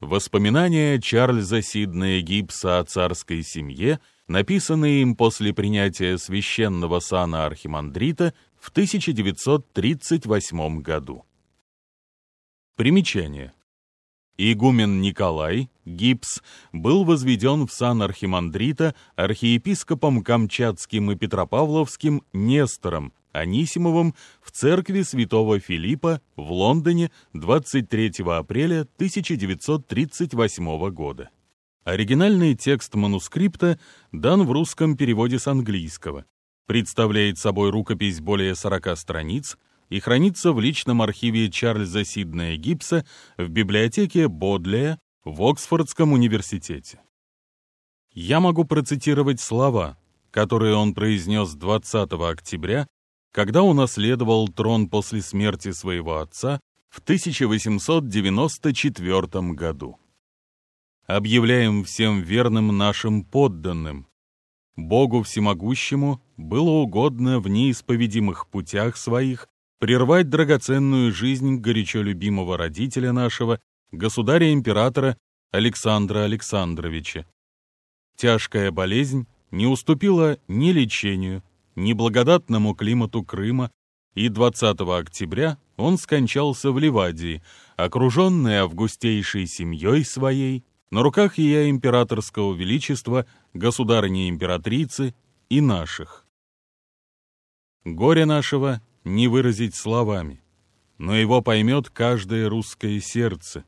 Воспоминания Чарльза Сиднея Гибса о царской семье, написанные им после принятия священного сана архимандрита в 1938 году. Примечание. Игумен Николай, Гипс, был возведен в сан архимандрита архиепископом Камчатским и Петропавловским Нестором Анисимовым в церкви святого Филиппа в Лондоне 23 апреля 1938 года. Оригинальный текст манускрипта дан в русском переводе с английского. Представляет собой рукопись более 40 страниц, и хранится в личном архиве Чарльза Сиднея Гибса в библиотеке Бодлея в Оксфордском университете. Я могу процитировать слова, которые он произнес 20 октября, когда унаследовал трон после смерти своего отца в 1894 году. Объявляем всем верным нашим подданным. Богу Всемогущему было угодно в неисповедимых путях своих прервать драгоценную жизнь горячо любимого родителя нашего, государя-императора Александра Александровича. Тяжкая болезнь не уступила ни лечению, ни благодатному климату Крыма, и 20 октября он скончался в Ливадии, окруженный августейшей семьей своей, на руках ее императорского величества, государыни-императрицы и наших. Горе нашего не выразить словами, но его поймет каждое русское сердце.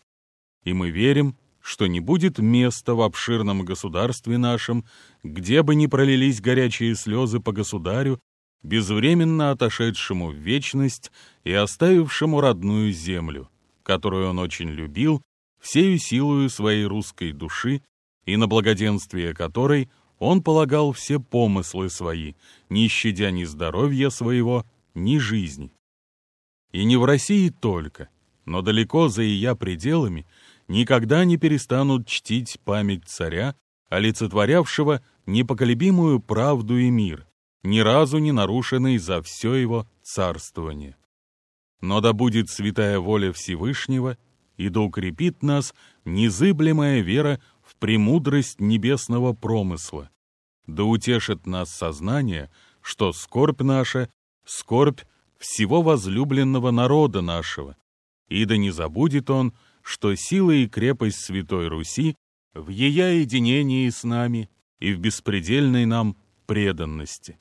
И мы верим, что не будет места в обширном государстве нашем, где бы ни пролились горячие слезы по государю, безвременно отошедшему в вечность и оставившему родную землю, которую он очень любил, всею силою своей русской души и на благоденствие которой он полагал все помыслы свои, не щадя ни здоровья своего, ни жизни. И не в России только, но далеко за ее пределами никогда не перестанут чтить память царя, олицетворявшего непоколебимую правду и мир, ни разу не нарушенный за все его царствование. Но да будет святая воля Всевышнего, и да укрепит нас незыблемая вера в премудрость небесного промысла, да утешит нас сознание, что скорбь наша скорбь всего возлюбленного народа нашего, и да не забудет он, что сила и крепость Святой Руси в ее единении с нами и в беспредельной нам преданности.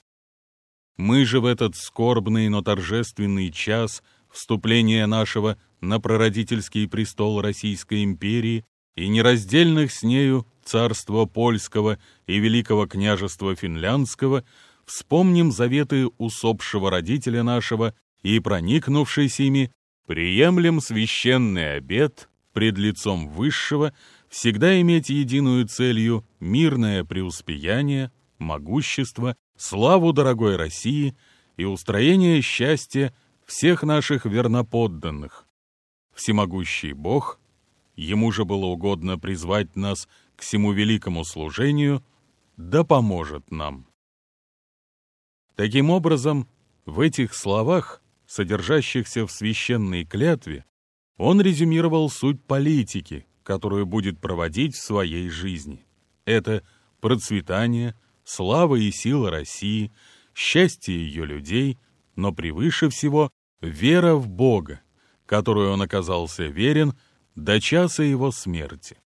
Мы же в этот скорбный, но торжественный час вступления нашего на прародительский престол Российской империи и нераздельных с нею царства польского и великого княжества финляндского – вспомним заветы усопшего родителя нашего и, проникнувшись ими, приемлем священный обет пред лицом Высшего, всегда иметь единую целью мирное преуспеяние, могущество, славу дорогой России и устроение счастья всех наших верноподданных. Всемогущий Бог, Ему же было угодно призвать нас к всему великому служению, да поможет нам. Таким образом, в этих словах, содержащихся в священной клятве, он резюмировал суть политики, которую будет проводить в своей жизни. Это процветание, слава и сила России, счастье ее людей, но превыше всего вера в Бога, которую он оказался верен до часа его смерти.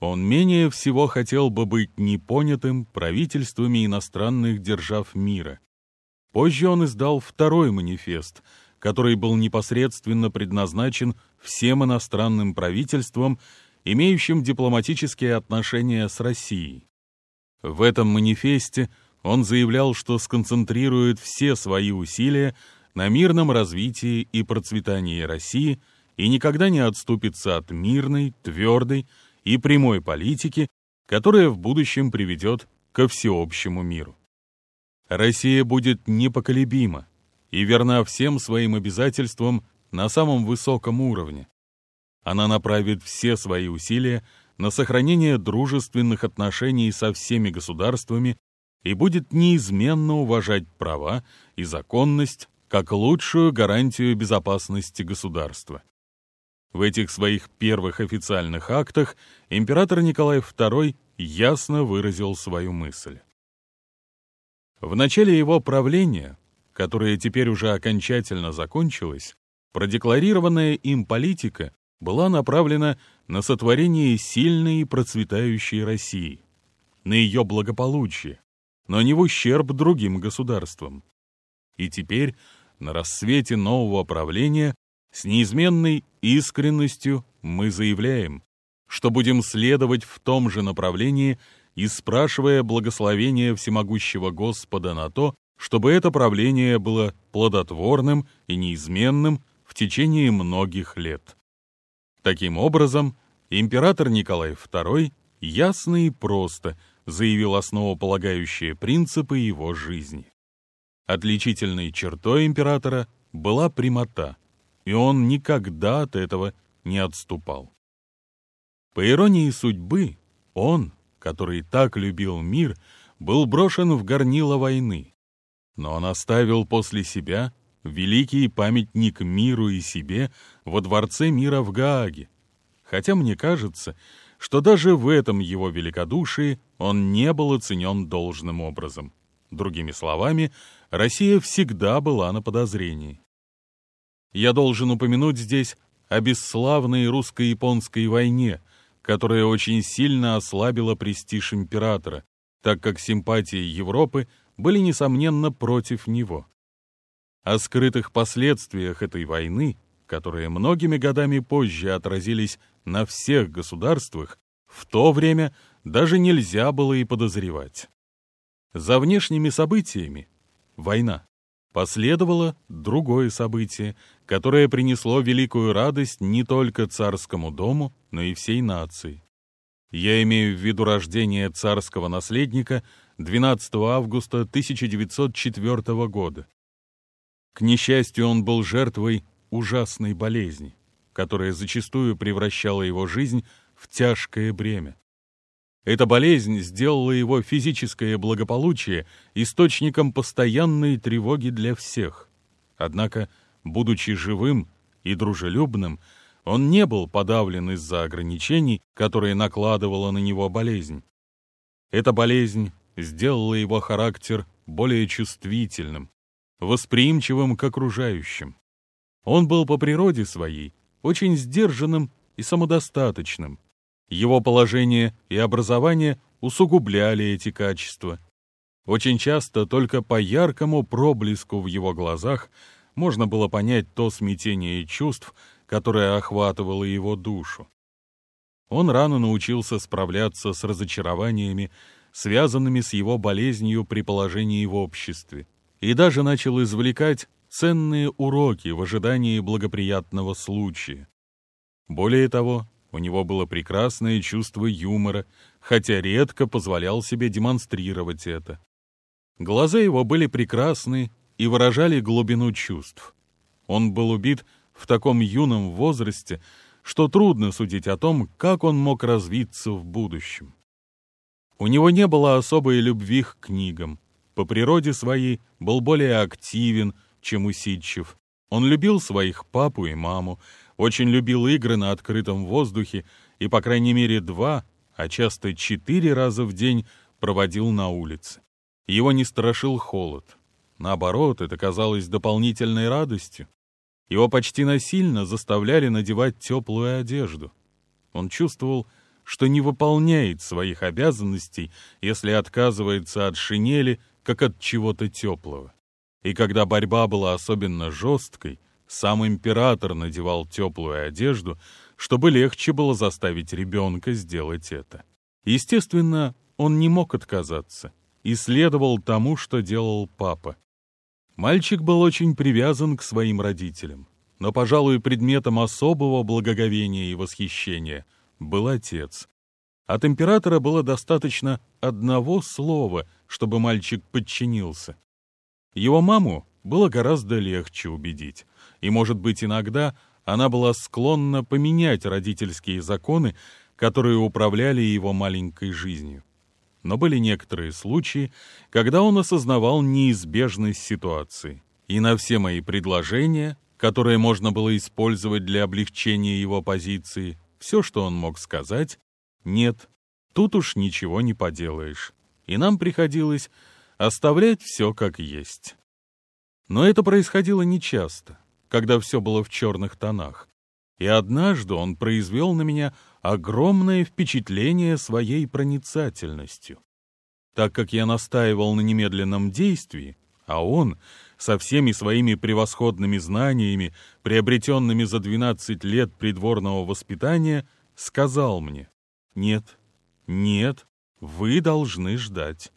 Он менее всего хотел бы быть непонятым правительствами иностранных держав мира. Позже он издал второй манифест, который был непосредственно предназначен всем иностранным правительствам, имеющим дипломатические отношения с Россией. В этом манифесте он заявлял, что сконцентрирует все свои усилия на мирном развитии и процветании России и никогда не отступится от мирной, твердой, и прямой политики, которая в будущем приведет ко всеобщему миру. Россия будет непоколебима и верна всем своим обязательствам на самом высоком уровне. Она направит все свои усилия на сохранение дружественных отношений со всеми государствами и будет неизменно уважать права и законность как лучшую гарантию безопасности государства. В этих своих первых официальных актах император Николай II ясно выразил свою мысль. В начале его правления, которое теперь уже окончательно закончилось, продекларированная им политика была направлена на сотворение сильной и процветающей России, на ее благополучие, но не в ущерб другим государствам. И теперь, на рассвете нового правления, с неизменной искренностью мы заявляем, что будем следовать в том же направлении и спрашивая благословения всемогущего Господа на то, чтобы это правление было плодотворным и неизменным в течение многих лет. Таким образом, император Николай II ясно и просто заявил основополагающие принципы его жизни. Отличительной чертой императора была прямота, и он никогда от этого не отступал. По иронии судьбы, он, который так любил мир, был брошен в горнило войны, но он оставил после себя великий памятник миру и себе во Дворце мира в Гааге, хотя мне кажется, что даже в этом его великодушии он не был оценен должным образом. Другими словами, Россия всегда была на подозрении. Я должен упомянуть здесь о бесславной русско-японской войне, которая очень сильно ослабила престиж императора, так как симпатии Европы были, несомненно, против него. О скрытых последствиях этой войны, которые многими годами позже отразились на всех государствах, в то время даже нельзя было и подозревать. За внешними событиями — война. Последовало другое событие, которое принесло великую радость не только царскому дому, но и всей нации. Я имею в виду рождение царского наследника 12 августа 1904 года. К несчастью, он был жертвой ужасной болезни, которая зачастую превращала его жизнь в тяжкое бремя. Эта болезнь сделала его физическое благополучие источником постоянной тревоги для всех. Однако, будучи живым и дружелюбным, он не был подавлен из-за ограничений, которые накладывала на него болезнь. Эта болезнь сделала его характер более чувствительным, восприимчивым к окружающим. Он был по природе своей очень сдержанным и самодостаточным, его положение и образование усугубляли эти качества. Очень часто только по яркому проблеску в его глазах можно было понять то смятение чувств, которое охватывало его душу. Он рано научился справляться с разочарованиями, связанными с его болезнью при положении в обществе, и даже начал извлекать ценные уроки в ожидании благоприятного случая. Более того, у него было прекрасное чувство юмора, хотя редко позволял себе демонстрировать это. Глаза его были прекрасны и выражали глубину чувств. Он был убит в таком юном возрасте, что трудно судить о том, как он мог развиться в будущем. У него не было особой любви к книгам. По природе своей был более активен, чем усидчив. Он любил своих папу и маму, очень любил игры на открытом воздухе и, по крайней мере, два, а часто четыре раза в день проводил на улице. Его не страшил холод. Наоборот, это казалось дополнительной радостью. Его почти насильно заставляли надевать теплую одежду. Он чувствовал, что не выполняет своих обязанностей, если отказывается от шинели, как от чего-то теплого. И когда борьба была особенно жесткой, сам император надевал теплую одежду, чтобы легче было заставить ребенка сделать это. Естественно, он не мог отказаться и следовал тому, что делал папа. Мальчик был очень привязан к своим родителям, но, пожалуй, предметом особого благоговения и восхищения был отец. От императора было достаточно одного слова, чтобы мальчик подчинился. Его маму было гораздо легче убедить и, может быть, иногда она была склонна поменять родительские законы, которые управляли его маленькой жизнью. Но были некоторые случаи, когда он осознавал неизбежность ситуации, и на все мои предложения, которые можно было использовать для облегчения его позиции, все, что он мог сказать, нет, тут уж ничего не поделаешь. И нам приходилось оставлять все как есть. Но это происходило нечасто, когда все было в черных тонах. И однажды он произвел на меня огромное впечатление своей проницательностью. Так как я настаивал на немедленном действии, а он со всеми своими превосходными знаниями, приобретенными за 12 лет придворного воспитания, сказал мне, «Нет, нет, вы должны ждать».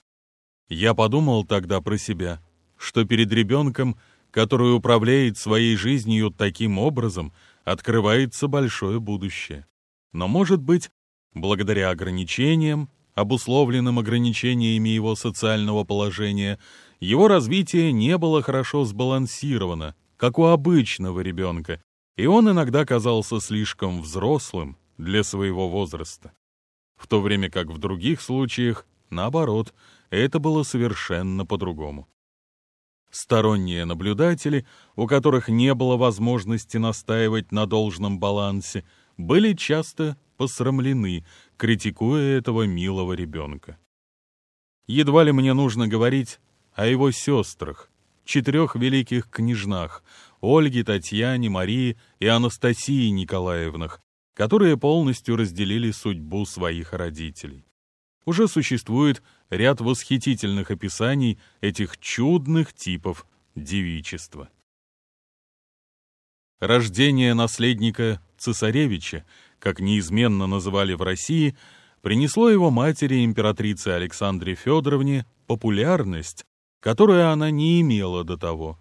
Я подумал тогда про себя, что перед ребенком, который управляет своей жизнью таким образом, открывается большое будущее. Но, может быть, благодаря ограничениям, обусловленным ограничениями его социального положения, его развитие не было хорошо сбалансировано, как у обычного ребенка, и он иногда казался слишком взрослым для своего возраста. В то время как в других случаях, наоборот, это было совершенно по-другому. Сторонние наблюдатели, у которых не было возможности настаивать на должном балансе, были часто посрамлены, критикуя этого милого ребенка. Едва ли мне нужно говорить о его сестрах, четырех великих княжнах, Ольге, Татьяне, Марии и Анастасии Николаевнах, которые полностью разделили судьбу своих родителей. Уже существует ряд восхитительных описаний этих чудных типов девичества. Рождение наследника цесаревича, как неизменно называли в России, принесло его матери, императрице Александре Федоровне, популярность, которую она не имела до того.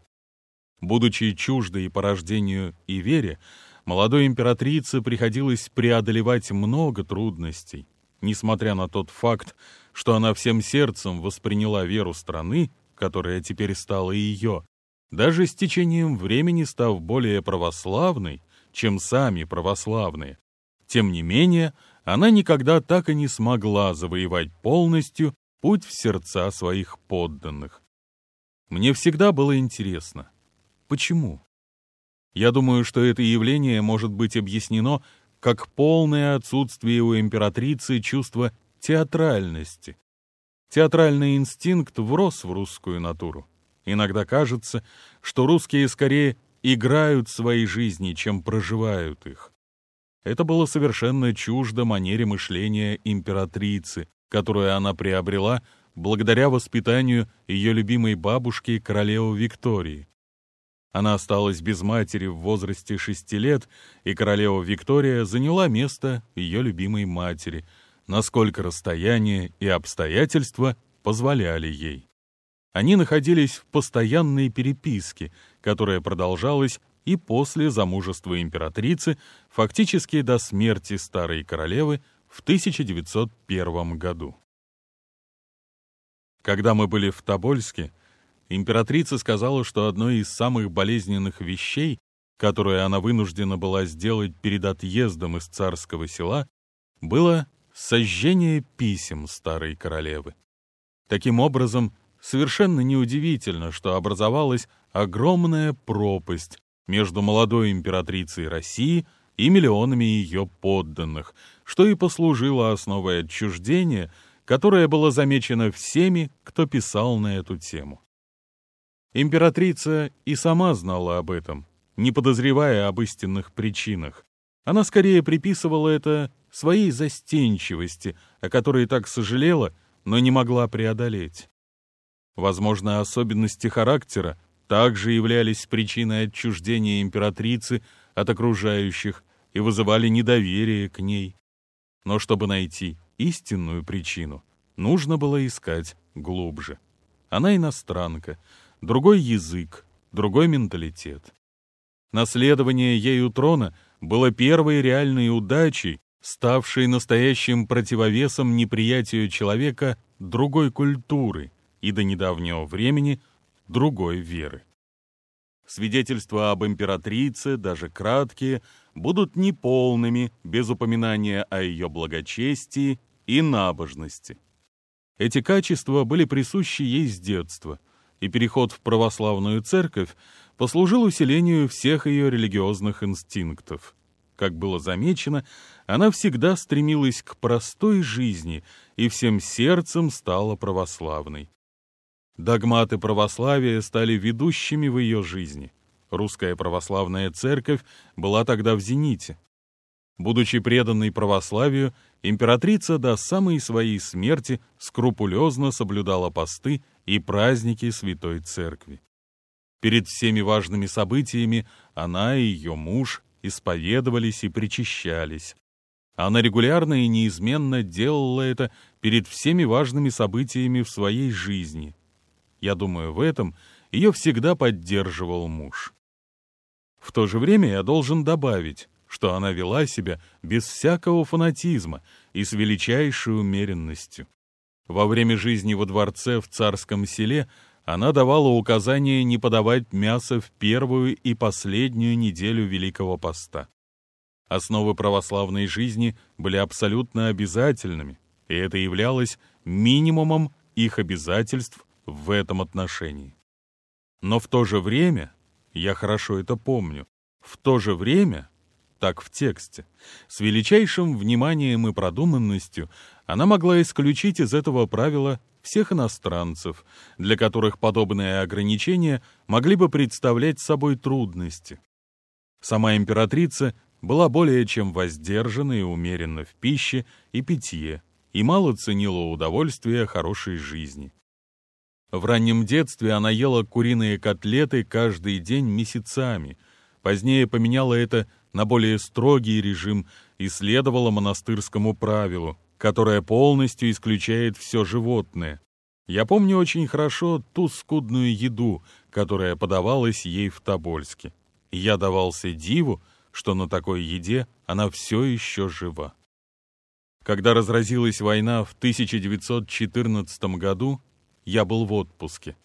Будучи чуждой по рождению и вере, молодой императрице приходилось преодолевать много трудностей. Несмотря на тот факт, что она всем сердцем восприняла веру страны, которая теперь стала ее, даже с течением времени став более православной, чем сами православные. Тем не менее, она никогда так и не смогла завоевать полностью путь в сердца своих подданных. Мне всегда было интересно, почему? Я думаю, что это явление может быть объяснено как полное отсутствие у императрицы чувства театральности. Театральный инстинкт врос в русскую натуру. Иногда кажется, что русские скорее играют свои жизни, чем проживают их. Это было совершенно чуждо манере мышления императрицы, которую она приобрела благодаря воспитанию ее любимой бабушки королевы Виктории. Она осталась без матери в возрасте шести лет, и королева Виктория заняла место ее любимой матери, насколько расстояние и обстоятельства позволяли ей. Они находились в постоянной переписке, которая продолжалась и после замужества императрицы, фактически до смерти старой королевы в 1901 году. Когда мы были в Тобольске, императрица сказала, что одной из самых болезненных вещей, которую она вынуждена была сделать перед отъездом из царского села, было сожжение писем старой королевы. Таким образом, совершенно неудивительно, что образовалась огромная пропасть между молодой императрицей России и миллионами ее подданных, что и послужило основой отчуждения – которое было замечено всеми, кто писал на эту тему. Императрица и сама знала об этом, не подозревая об истинных причинах. Она скорее приписывала это своей застенчивости, о которой так сожалела, но не могла преодолеть. Возможно, особенности характера также являлись причиной отчуждения императрицы от окружающих и вызывали недоверие к ней. Но чтобы найти истинную причину нужно было искать глубже. Она иностранка, другой язык, другой менталитет. Наследование ею трона было первой реальной удачей, ставшей настоящим противовесом неприятию человека другой культуры и до недавнего времени другой веры. Свидетельства об императрице, даже краткие, будут неполными, без упоминания о ее благочестии и набожности. Эти качества были присущи ей с детства, и переход в православную церковь послужил усилению всех ее религиозных инстинктов. Как было замечено, она всегда стремилась к простой жизни и всем сердцем стала православной. Догматы православия стали ведущими в ее жизни. Русская православная церковь была тогда в зените. Будучи преданной православию, императрица до самой своей смерти скрупулезно соблюдала посты и праздники Святой Церкви. Перед всеми важными событиями она и ее муж исповедовались и причащались. Она регулярно и неизменно делала это перед всеми важными событиями в своей жизни. Я думаю, в этом ее всегда поддерживал муж. В то же время я должен добавить, что она вела себя без всякого фанатизма и с величайшей умеренностью. Во время жизни во дворце в царском селе она давала указание не подавать мясо в первую и последнюю неделю Великого Поста. Основы православной жизни были абсолютно обязательными, и это являлось минимумом их обязательств в этом отношении. Но в то же время, я хорошо это помню, в то же время, так в тексте, с величайшим вниманием и продуманностью она могла исключить из этого правила всех иностранцев, для которых подобные ограничения могли бы представлять собой трудности. Сама императрица была более чем воздержана и умерена в пище и питье, и мало ценила удовольствие хорошей жизни. В раннем детстве она ела куриные котлеты каждый день месяцами, позднее поменяла это на более строгий режим и следовала монастырскому правилу, которое полностью исключает все животное. Я помню очень хорошо ту скудную еду, которая подавалась ей в Тобольске. Я давался диву, что на такой еде она все еще жива. Когда разразилась война в 1914 году, я был в отпуске.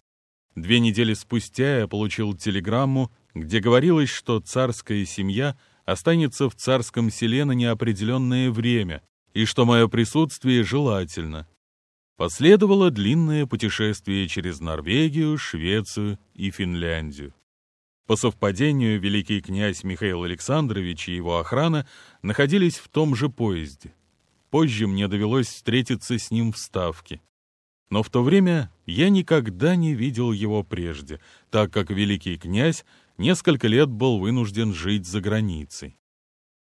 Две недели спустя я получил телеграмму, где говорилось, что царская семья останется в царском селе на неопределенное время, и что мое присутствие желательно. Последовало длинное путешествие через Норвегию, Швецию и Финляндию. По совпадению, великий князь Михаил Александрович и его охрана находились в том же поезде. Позже мне довелось встретиться с ним в Ставке. Но в то время я никогда не видел его прежде, так как великий князь несколько лет был вынужден жить за границей.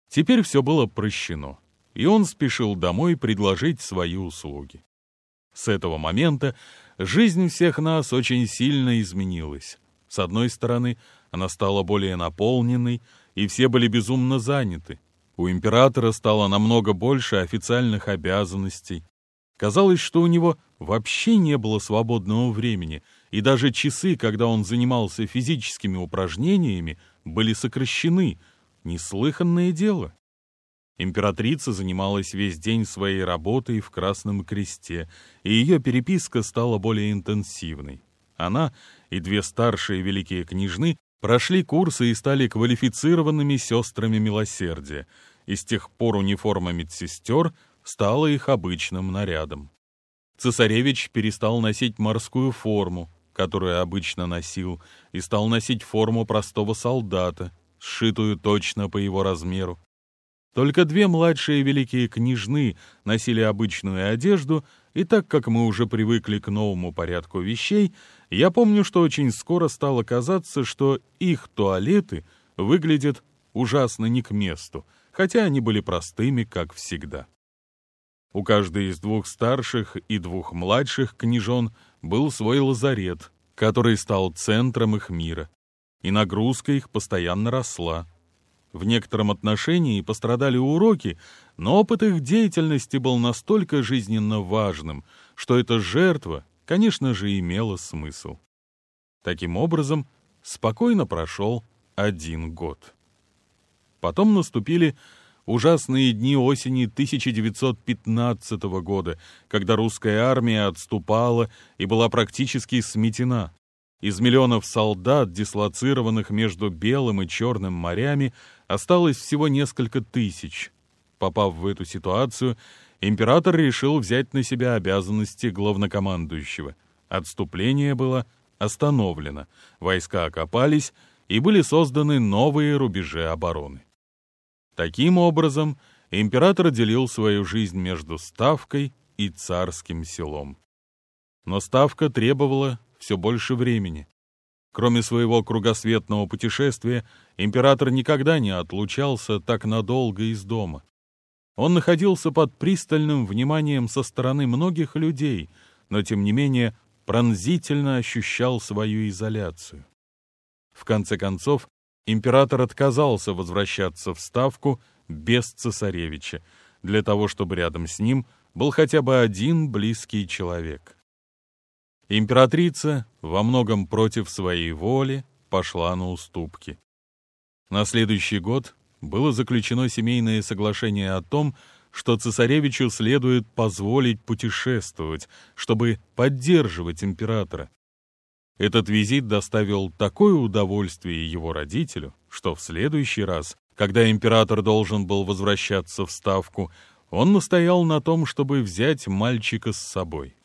Теперь все было прощено и он спешил домой предложить свои услуги. С этого момента жизнь всех нас очень сильно изменилась. С одной стороны, она стала более наполненной, и все были безумно заняты. У императора стало намного больше официальных обязанностей. Казалось, что у него вообще не было свободного времени, и даже часы, когда он занимался физическими упражнениями, были сокращены. Неслыханное дело. Императрица занималась весь день своей работой в Красном Кресте, и ее переписка стала более интенсивной. Она и две старшие великие княжны прошли курсы и стали квалифицированными сестрами милосердия, и с тех пор униформа медсестер стала их обычным нарядом. Цесаревич перестал носить морскую форму, которую обычно носил, и стал носить форму простого солдата, сшитую точно по его размеру. Только две младшие великие княжны носили обычную одежду, и так как мы уже привыкли к новому порядку вещей, я помню, что очень скоро стало казаться, что их туалеты выглядят ужасно не к месту, хотя они были простыми, как всегда. У каждой из двух старших и двух младших княжон был свой лазарет, который стал центром их мира, и нагрузка их постоянно росла. В некотором отношении пострадали уроки, но опыт их деятельности был настолько жизненно важным, что эта жертва, конечно же, имела смысл. Таким образом, спокойно прошел один год. Потом наступили ужасные дни осени 1915 года, когда русская армия отступала и была практически сметена. Из миллионов солдат, дислоцированных между Белым и Черным морями, осталось всего несколько тысяч. Попав в эту ситуацию, император решил взять на себя обязанности главнокомандующего. Отступление было остановлена, войска окопались, и были созданы новые рубежи обороны. Таким образом, император делил свою жизнь между Ставкой и царским селом. Но Ставка требовала все больше времени. Кроме своего кругосветного путешествия, император никогда не отлучался так надолго из дома. Он находился под пристальным вниманием со стороны многих людей, но, тем не менее, пронзительно ощущал свою изоляцию. В конце концов, император отказался возвращаться в Ставку без цесаревича, для того, чтобы рядом с ним был хотя бы один близкий человек. Императрица, во многом против своей воли, пошла на уступки. На следующий год было заключено семейное соглашение о том, что цесаревичу следует позволить путешествовать, чтобы поддерживать императора. Этот визит доставил такое удовольствие его родителю, что в следующий раз, когда император должен был возвращаться в Ставку, он настоял на том, чтобы взять мальчика с собой.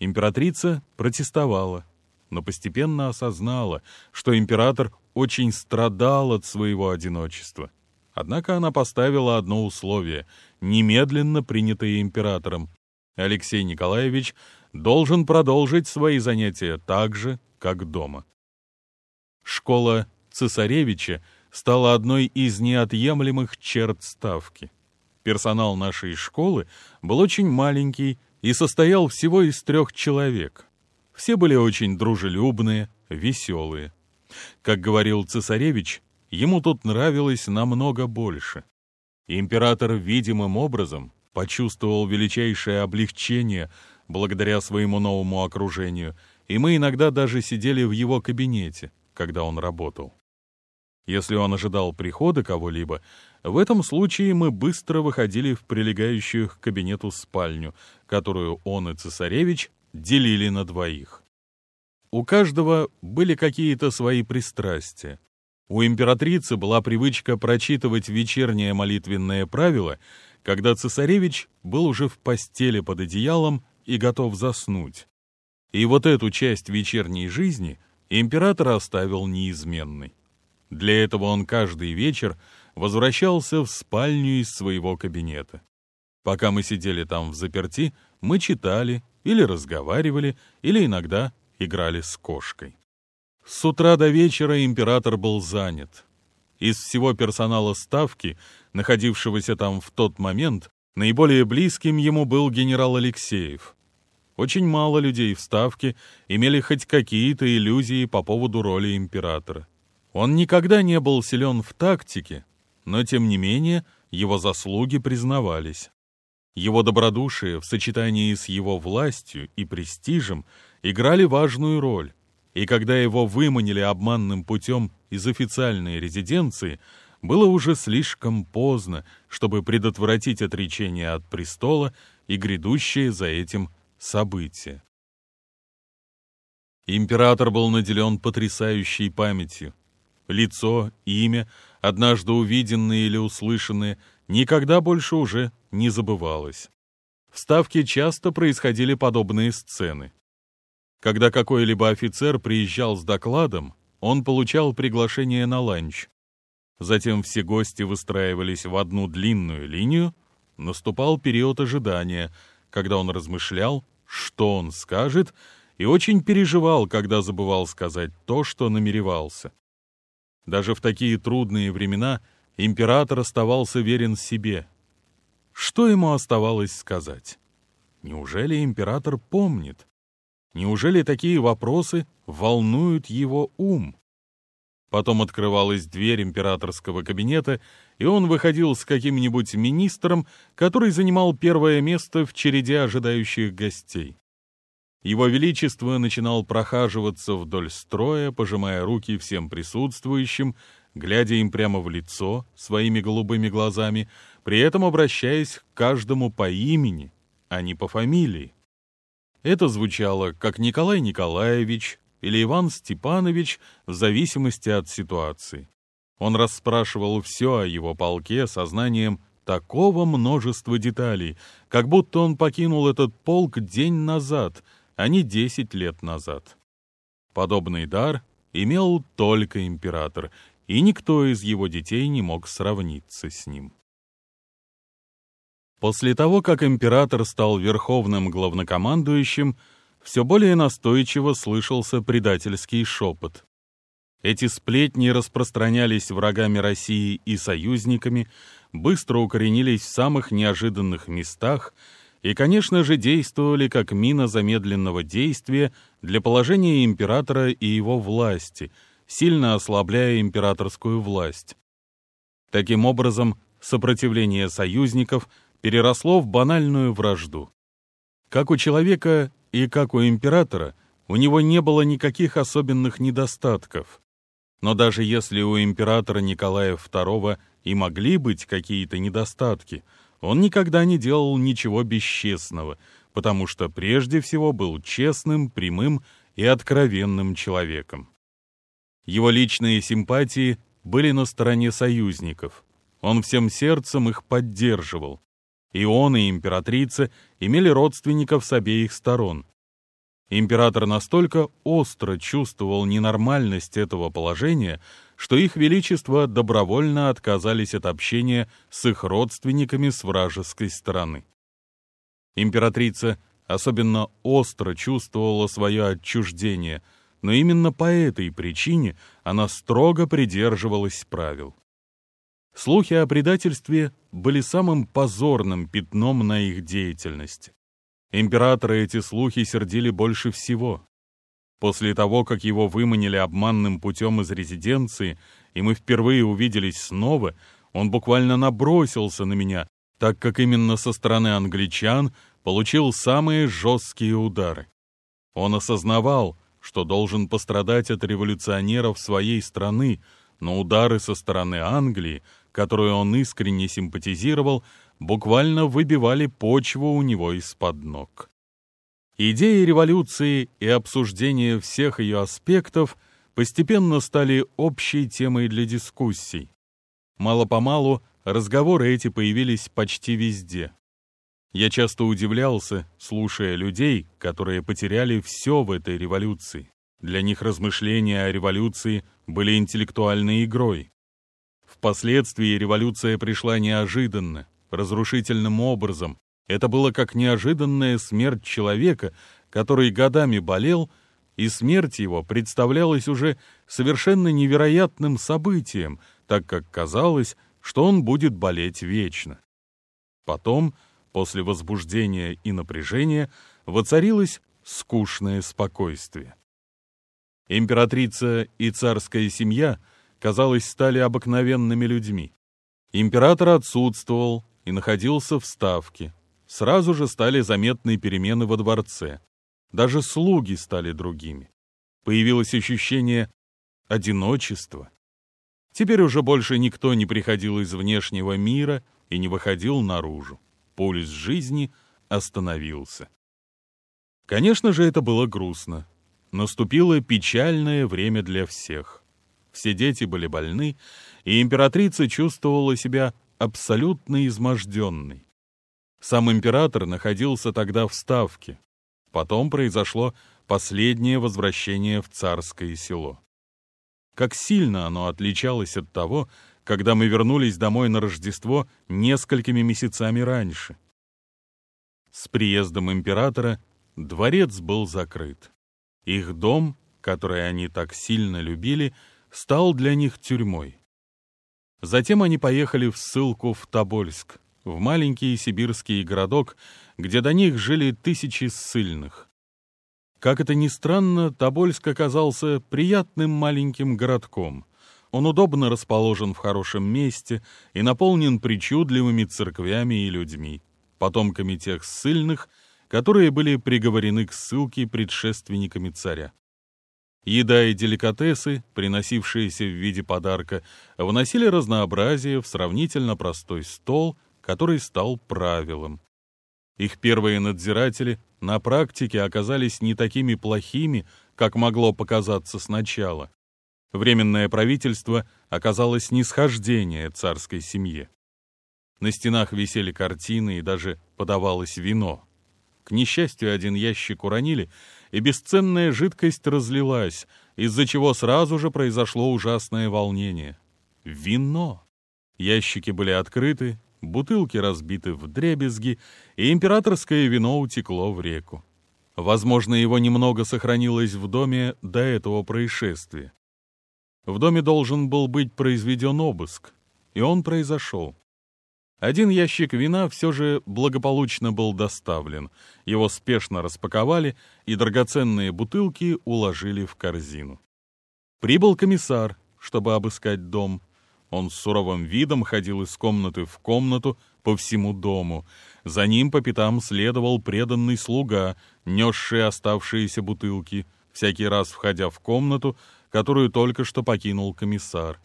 Императрица протестовала, но постепенно осознала, что император очень страдал от своего одиночества. Однако она поставила одно условие, немедленно принятое императором. Алексей Николаевич должен продолжить свои занятия так же, как дома. Школа цесаревича стала одной из неотъемлемых черт ставки. Персонал нашей школы был очень маленький и состоял всего из трех человек. Все были очень дружелюбные, веселые. Как говорил цесаревич, ему тут нравилось намного больше. Император видимым образом почувствовал величайшее облегчение благодаря своему новому окружению, и мы иногда даже сидели в его кабинете, когда он работал. Если он ожидал прихода кого-либо, в этом случае мы быстро выходили в прилегающую к кабинету спальню, которую он и цесаревич делили на двоих. У каждого были какие-то свои пристрастия. У императрицы была привычка прочитывать вечернее молитвенное правило, когда цесаревич был уже в постели под одеялом и готов заснуть. И вот эту часть вечерней жизни император оставил неизменной. Для этого он каждый вечер возвращался в спальню из своего кабинета. Пока мы сидели там в заперти, мы читали или разговаривали, или иногда играли с кошкой. С утра до вечера император был занят. Из всего персонала ставки, находившегося там в тот момент, наиболее близким ему был генерал Алексеев. Очень мало людей в ставке имели хоть какие-то иллюзии по поводу роли императора. Он никогда не был силен в тактике, но тем не менее его заслуги признавались. Его добродушие в сочетании с его властью и престижем играли важную роль, и когда его выманили обманным путем из официальной резиденции, было уже слишком поздно, чтобы предотвратить отречение от престола и грядущее за этим событие. Император был наделен потрясающей памятью. Лицо, имя, однажды увиденное или услышанное, никогда больше уже не забывалось. В Ставке часто происходили подобные сцены. Когда какой-либо офицер приезжал с докладом, он получал приглашение на ланч. Затем все гости выстраивались в одну длинную линию, наступал период ожидания, когда он размышлял, что он скажет, и очень переживал, когда забывал сказать то, что намеревался. Даже в такие трудные времена император оставался верен себе. Что ему оставалось сказать? Неужели император помнит? Неужели такие вопросы волнуют его ум? Потом открывалась дверь императорского кабинета, и он выходил с каким-нибудь министром, который занимал первое место в череде ожидающих гостей. Его Величество начинал прохаживаться вдоль строя, пожимая руки всем присутствующим, глядя им прямо в лицо своими голубыми глазами, при этом обращаясь к каждому по имени, а не по фамилии. Это звучало как Николай Николаевич или Иван Степанович в зависимости от ситуации. Он расспрашивал все о его полке сознанием такого множества деталей, как будто он покинул этот полк день назад — а не 10 лет назад. Подобный дар имел только император, и никто из его детей не мог сравниться с ним. После того, как император стал верховным главнокомандующим, все более настойчиво слышался предательский шепот. Эти сплетни распространялись врагами России и союзниками, быстро укоренились в самых неожиданных местах и, конечно же, действовали как мина замедленного действия для положения императора и его власти, сильно ослабляя императорскую власть. Таким образом, сопротивление союзников переросло в банальную вражду. Как у человека и как у императора, у него не было никаких особенных недостатков. Но даже если у императора Николая II и могли быть какие-то недостатки, он никогда не делал ничего бесчестного, потому что прежде всего был честным, прямым и откровенным человеком. Его личные симпатии были на стороне союзников. Он всем сердцем их поддерживал. И он, и императрица имели родственников с обеих сторон. Император настолько остро чувствовал ненормальность этого положения, что их величество добровольно отказались от общения с их родственниками с вражеской стороны. Императрица особенно остро чувствовала свое отчуждение, но именно по этой причине она строго придерживалась правил. Слухи о предательстве были самым позорным пятном на их деятельности. Императора эти слухи сердили больше всего. После того, как его выманили обманным путем из резиденции, и мы впервые увиделись снова, он буквально набросился на меня, так как именно со стороны англичан получил самые жесткие удары. Он осознавал, что должен пострадать от революционеров своей страны, но удары со стороны Англии, которую он искренне симпатизировал, буквально выбивали почву у него из-под ног. Идеи революции и обсуждение всех ее аспектов постепенно стали общей темой для дискуссий. Мало-помалу разговоры эти появились почти везде. Я часто удивлялся, слушая людей, которые потеряли все в этой революции. Для них размышления о революции были интеллектуальной игрой. Впоследствии революция пришла неожиданно, разрушительным образом. Это было как неожиданная смерть человека, который годами болел, и смерть его представлялась уже совершенно невероятным событием, так как казалось, что он будет болеть вечно. Потом, после возбуждения и напряжения, воцарилось скучное спокойствие. Императрица и царская семья, казалось, стали обыкновенными людьми. Император отсутствовал, и находился в Ставке. Сразу же стали заметны перемены во дворце. Даже слуги стали другими. Появилось ощущение одиночества. Теперь уже больше никто не приходил из внешнего мира и не выходил наружу. Пульс жизни остановился. Конечно же, это было грустно. Наступило печальное время для всех. Все дети были больны, и императрица чувствовала себя абсолютно изможденный. Сам император находился тогда в Ставке. Потом произошло последнее возвращение в царское село. Как сильно оно отличалось от того, когда мы вернулись домой на Рождество несколькими месяцами раньше. С приездом императора дворец был закрыт. Их дом, который они так сильно любили, стал для них тюрьмой. Затем они поехали в ссылку в Тобольск, в маленький сибирский городок, где до них жили тысячи ссыльных. Как это ни странно, Тобольск оказался приятным маленьким городком. Он удобно расположен в хорошем месте и наполнен причудливыми церквями и людьми, потомками тех ссыльных, которые были приговорены к ссылке предшественниками царя. Еда и деликатесы, приносившиеся в виде подарка, вносили разнообразие в сравнительно простой стол, который стал правилом. Их первые надзиратели на практике оказались не такими плохими, как могло показаться сначала. Временное правительство оказалось нисхождение царской семье. На стенах висели картины и даже подавалось вино. К несчастью, один ящик уронили, и бесценная жидкость разлилась, из-за чего сразу же произошло ужасное волнение. Вино! Ящики были открыты, бутылки разбиты в дребезги, и императорское вино утекло в реку. Возможно, его немного сохранилось в доме до этого происшествия. В доме должен был быть произведен обыск, и он произошел. Один ящик вина все же благополучно был доставлен. Его спешно распаковали, и драгоценные бутылки уложили в корзину. Прибыл комиссар, чтобы обыскать дом. Он с суровым видом ходил из комнаты в комнату по всему дому. За ним по пятам следовал преданный слуга, несший оставшиеся бутылки, всякий раз входя в комнату, которую только что покинул комиссар.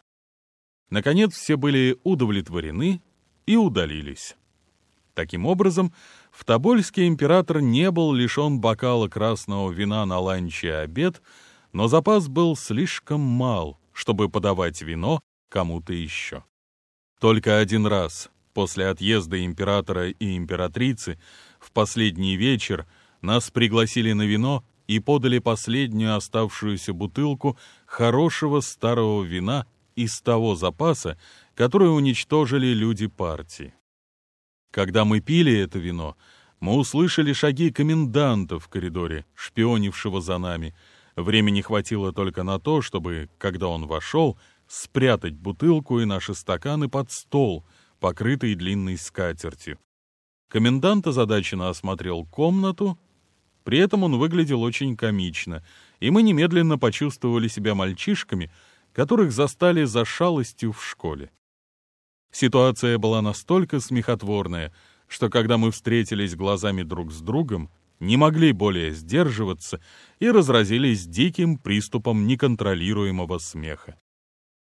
Наконец все были удовлетворены и удалились. Таким образом, в Тобольске император не был лишен бокала красного вина на ланч и обед, но запас был слишком мал, чтобы подавать вино кому-то еще. Только один раз, после отъезда императора и императрицы, в последний вечер нас пригласили на вино и подали последнюю оставшуюся бутылку хорошего старого вина из того запаса, который уничтожили люди партии. Когда мы пили это вино, мы услышали шаги коменданта в коридоре, шпионившего за нами. Времени хватило только на то, чтобы, когда он вошел, спрятать бутылку и наши стаканы под стол, покрытый длинной скатертью. Комендант озадаченно осмотрел комнату, при этом он выглядел очень комично, и мы немедленно почувствовали себя мальчишками, которых застали за шалостью в школе. Ситуация была настолько смехотворная, что когда мы встретились глазами друг с другом, не могли более сдерживаться и разразились диким приступом неконтролируемого смеха.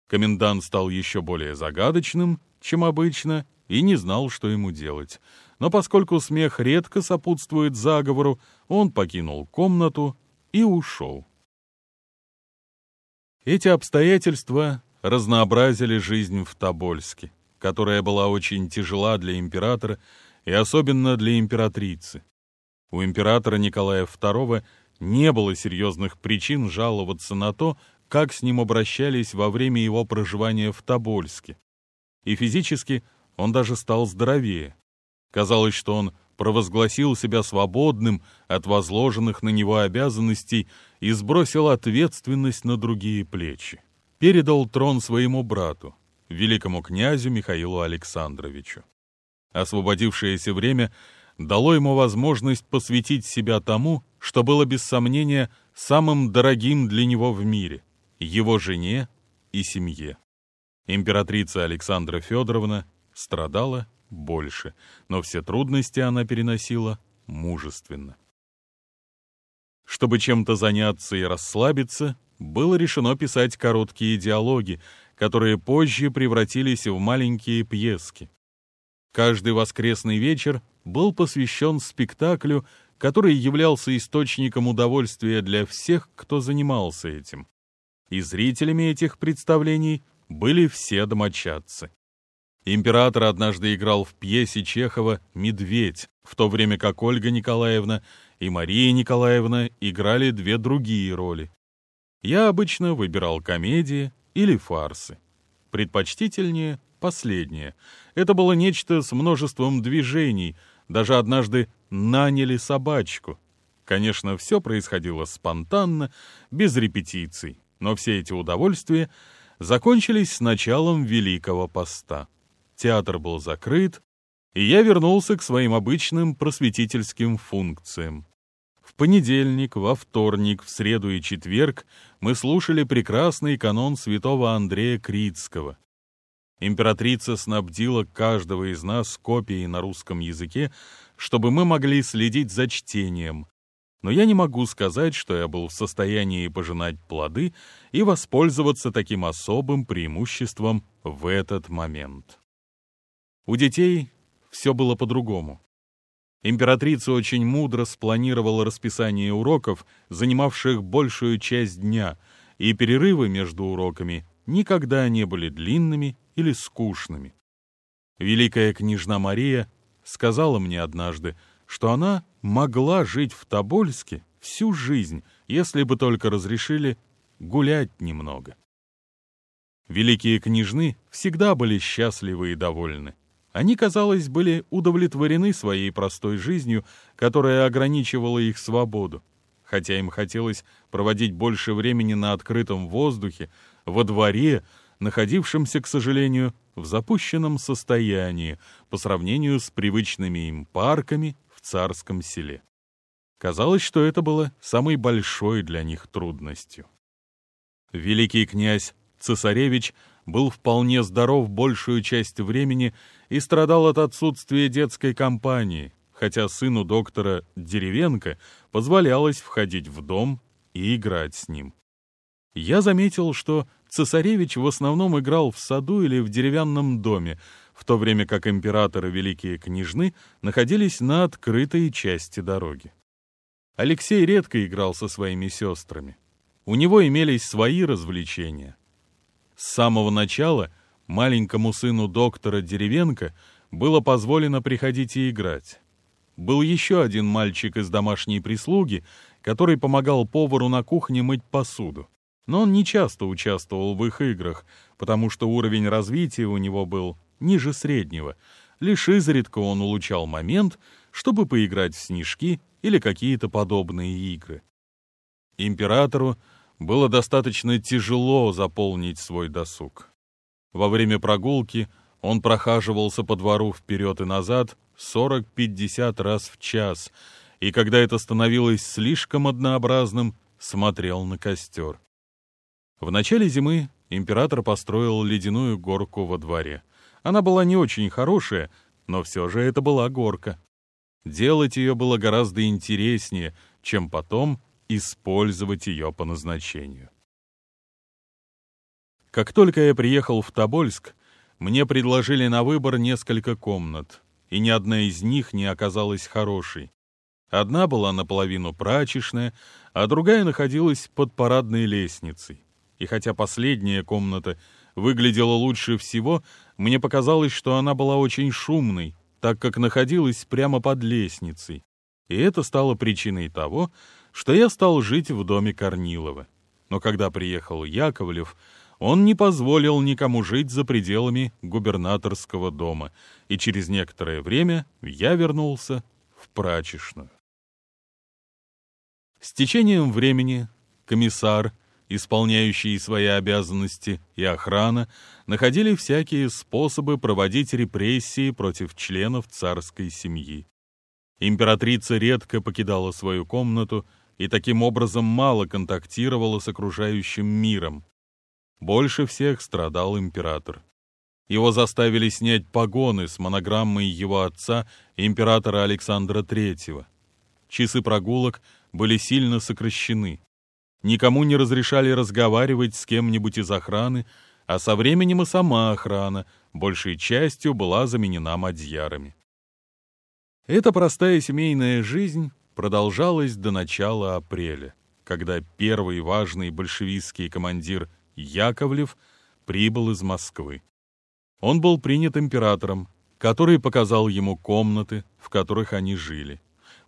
Комендант стал еще более загадочным, чем обычно, и не знал, что ему делать. Но поскольку смех редко сопутствует заговору, он покинул комнату и ушел. Эти обстоятельства разнообразили жизнь в Тобольске, которая была очень тяжела для императора и особенно для императрицы. У императора Николая II не было серьезных причин жаловаться на то, как с ним обращались во время его проживания в Тобольске. И физически он даже стал здоровее. Казалось, что он провозгласил себя свободным от возложенных на него обязанностей и сбросил ответственность на другие плечи. Передал трон своему брату, великому князю Михаилу Александровичу. Освободившееся время дало ему возможность посвятить себя тому, что было без сомнения самым дорогим для него в мире — его жене и семье. Императрица Александра Федоровна страдала больше, но все трудности она переносила мужественно. Чтобы чем-то заняться и расслабиться, было решено писать короткие диалоги, которые позже превратились в маленькие пьески. Каждый воскресный вечер был посвящен спектаклю, который являлся источником удовольствия для всех, кто занимался этим. И зрителями этих представлений были все домочадцы. Император однажды играл в пьесе Чехова «Медведь», в то время как Ольга Николаевна и Мария Николаевна играли две другие роли. Я обычно выбирал комедии или фарсы. Предпочтительнее — последнее. Это было нечто с множеством движений, даже однажды наняли собачку. Конечно, все происходило спонтанно, без репетиций, но все эти удовольствия закончились с началом Великого Поста театр был закрыт, и я вернулся к своим обычным просветительским функциям. В понедельник, во вторник, в среду и четверг мы слушали прекрасный канон святого Андрея Критского. Императрица снабдила каждого из нас копией на русском языке, чтобы мы могли следить за чтением. Но я не могу сказать, что я был в состоянии пожинать плоды и воспользоваться таким особым преимуществом в этот момент. У детей все было по-другому. Императрица очень мудро спланировала расписание уроков, занимавших большую часть дня, и перерывы между уроками никогда не были длинными или скучными. Великая княжна Мария сказала мне однажды, что она могла жить в Тобольске всю жизнь, если бы только разрешили гулять немного. Великие княжны всегда были счастливы и довольны. Они, казалось, были удовлетворены своей простой жизнью, которая ограничивала их свободу. Хотя им хотелось проводить больше времени на открытом воздухе, во дворе, находившемся, к сожалению, в запущенном состоянии по сравнению с привычными им парками в царском селе. Казалось, что это было самой большой для них трудностью. Великий князь Цесаревич был вполне здоров большую часть времени и страдал от отсутствия детской компании, хотя сыну доктора Деревенко позволялось входить в дом и играть с ним. Я заметил, что цесаревич в основном играл в саду или в деревянном доме, в то время как император и великие княжны находились на открытой части дороги. Алексей редко играл со своими сестрами. У него имелись свои развлечения. С самого начала маленькому сыну доктора Деревенко было позволено приходить и играть. Был еще один мальчик из домашней прислуги, который помогал повару на кухне мыть посуду. Но он не часто участвовал в их играх, потому что уровень развития у него был ниже среднего. Лишь изредка он улучшал момент, чтобы поиграть в снежки или какие-то подобные игры. Императору было достаточно тяжело заполнить свой досуг. Во время прогулки он прохаживался по двору вперед и назад 40-50 раз в час, и когда это становилось слишком однообразным, смотрел на костер. В начале зимы император построил ледяную горку во дворе. Она была не очень хорошая, но все же это была горка. Делать ее было гораздо интереснее, чем потом использовать ее по назначению. Как только я приехал в Тобольск, мне предложили на выбор несколько комнат, и ни одна из них не оказалась хорошей. Одна была наполовину прачечная, а другая находилась под парадной лестницей. И хотя последняя комната выглядела лучше всего, мне показалось, что она была очень шумной, так как находилась прямо под лестницей. И это стало причиной того, что я стал жить в доме Корнилова. Но когда приехал Яковлев, он не позволил никому жить за пределами губернаторского дома, и через некоторое время я вернулся в прачечную. С течением времени комиссар, исполняющий свои обязанности, и охрана находили всякие способы проводить репрессии против членов царской семьи. Императрица редко покидала свою комнату и таким образом мало контактировала с окружающим миром. Больше всех страдал император. Его заставили снять погоны с монограммой его отца, императора Александра III. Часы прогулок были сильно сокращены. Никому не разрешали разговаривать с кем-нибудь из охраны, а со временем и сама охрана большей частью была заменена мадьярами. Эта простая семейная жизнь продолжалась до начала апреля, когда первый важный большевистский командир Яковлев прибыл из Москвы. Он был принят императором, который показал ему комнаты, в которых они жили.